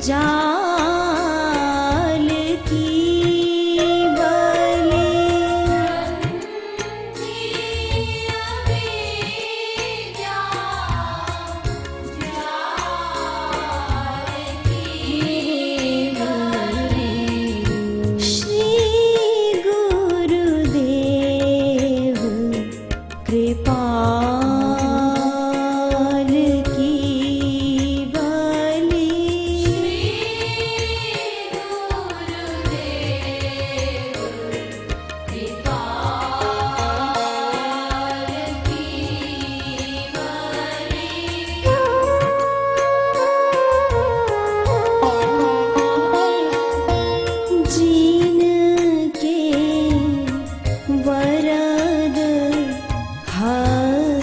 家。